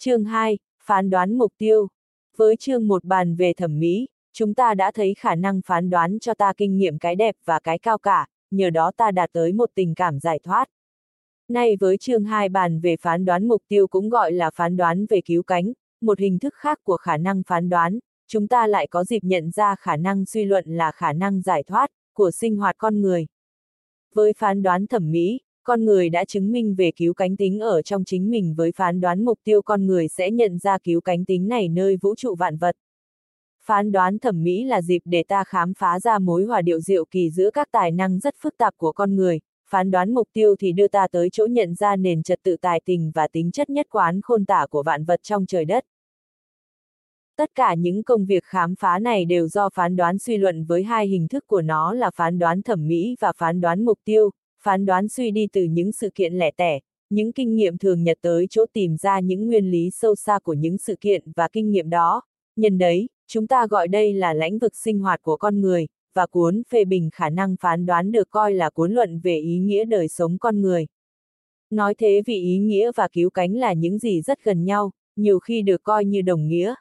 Chương 2, phán đoán mục tiêu. Với chương một bàn về thẩm mỹ, chúng ta đã thấy khả năng phán đoán cho ta kinh nghiệm cái đẹp và cái cao cả, nhờ đó ta đạt tới một tình cảm giải thoát. Nay với chương 2 bàn về phán đoán mục tiêu cũng gọi là phán đoán về cứu cánh, một hình thức khác của khả năng phán đoán, chúng ta lại có dịp nhận ra khả năng suy luận là khả năng giải thoát của sinh hoạt con người. Với phán đoán thẩm mỹ, con người đã chứng minh về cứu cánh tính ở trong chính mình với phán đoán mục tiêu con người sẽ nhận ra cứu cánh tính này nơi vũ trụ vạn vật. Phán đoán thẩm mỹ là dịp để ta khám phá ra mối hòa điệu diệu kỳ giữa các tài năng rất phức tạp của con người, phán đoán mục tiêu thì đưa ta tới chỗ nhận ra nền trật tự tài tình và tính chất nhất quán khôn tả của vạn vật trong trời đất. Tất cả những công việc khám phá này đều do phán đoán suy luận với hai hình thức của nó là phán đoán thẩm mỹ và phán đoán mục tiêu, phán đoán suy đi từ những sự kiện lẻ tẻ, những kinh nghiệm thường nhật tới chỗ tìm ra những nguyên lý sâu xa của những sự kiện và kinh nghiệm đó. Nhân đấy, chúng ta gọi đây là lãnh vực sinh hoạt của con người, và cuốn phê bình khả năng phán đoán được coi là cuốn luận về ý nghĩa đời sống con người. Nói thế vì ý nghĩa và cứu cánh là những gì rất gần nhau, nhiều khi được coi như đồng nghĩa.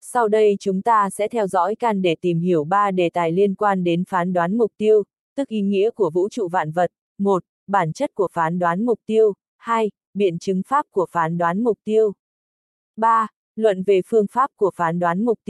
Sau đây chúng ta sẽ theo dõi can để tìm hiểu ba đề tài liên quan đến phán đoán mục tiêu, tức ý nghĩa của vũ trụ vạn vật. 1. Bản chất của phán đoán mục tiêu. 2. Biện chứng pháp của phán đoán mục tiêu. 3. Luận về phương pháp của phán đoán mục tiêu.